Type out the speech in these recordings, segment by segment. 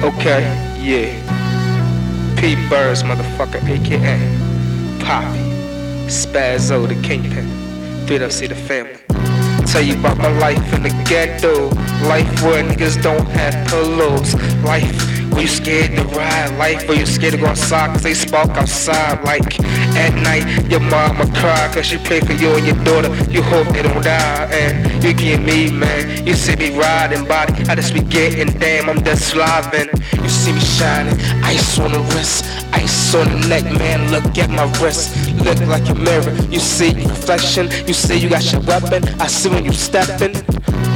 Okay, yeah. P Burns, motherfucker, aka Poppy, Spazzo, the kingpin. Three up, see the family. Tell you about my life in the ghetto. Life where niggas don't have pillows. Life you scared to ride. Life where you scared to go outside cause they spark outside. Like at night, your mama cry cause she pray for you and your daughter. You hope they don't die. And you get me, man. You see me riding body. I just be getting damn, I'm just slobbing. You see me shining. Ice on the wrist. Ice on the neck, man. Look at my wrist. Look like a mirror. You see reflection. You see you got your weapon. I see when you stepping.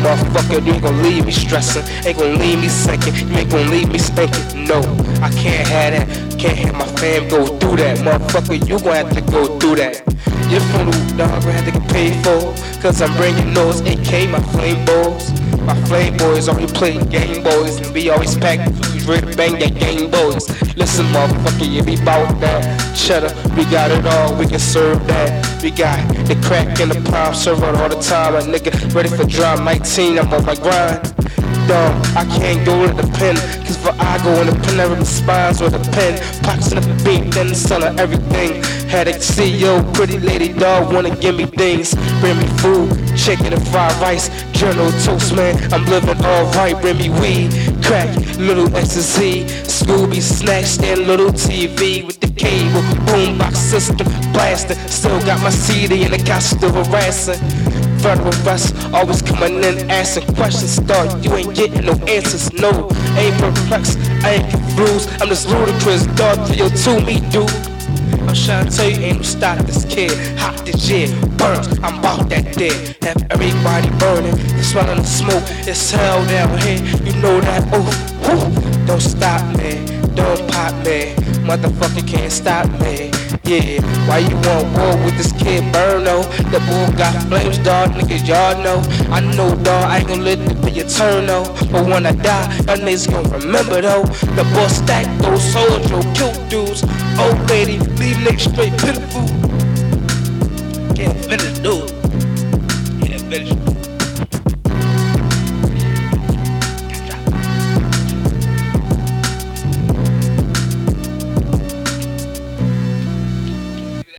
Motherfucker, you ain't gon' leave me stressing. Ain't gon' leave me sinking. You ain't gon' leave me stinking. No, I can't have that. Can't have my fam go through that. Motherfucker, you gon' have to go through that. Your funeral, dog, I had to get paid for. Cause I'm bringing those AK, my flame balls. My flame boys already play Game Boys. And we always pack ready bang that Game Boys. Listen, motherfucker, yeah, we bout that. Cheddar, we got it all, we can serve that. We got the crack and the prime, serve it all the time. A nigga ready for drop 19, I'm on my grind. Dog, I can't go to the pen, cause for I go in the pen, I spines with a pen. Pockets in the beat, then the son of everything. Had a CEO, pretty lady dog, wanna give me things. Bring me food, chicken and fried rice. Journal toast, man, I'm living alright. Bring me weed, crack, little ecstasy. Scooby snacks and little TV with the cable. Boombox system, blasting. Still got my CD and the couch still harassing. Arrest, always coming in asking questions. Dog, you ain't getting no answers. No, ain't perplexed, I ain't confused. I'm just ludicrous. Dog, 302 me, dude. I'm trying to tell you, ain't no stop this kid. Hot this shit, burns. I'm about that dead. Have everybody burning, smelling the smoke. It's hell down here. You know that. Oh, whew. don't stop me, don't pop me. Motherfucker can't stop me. Yeah, why you want war with this kid Burno? The bull got flames, dog. Niggas, y'all know. I know, dog. I ain't gonna let it be though. But when I die, y'all niggas gon' remember, though. The boss stack those soldiers, kill dudes. Old lady, leave niggas straight pitiful. Can't finish, dude. Can't finish.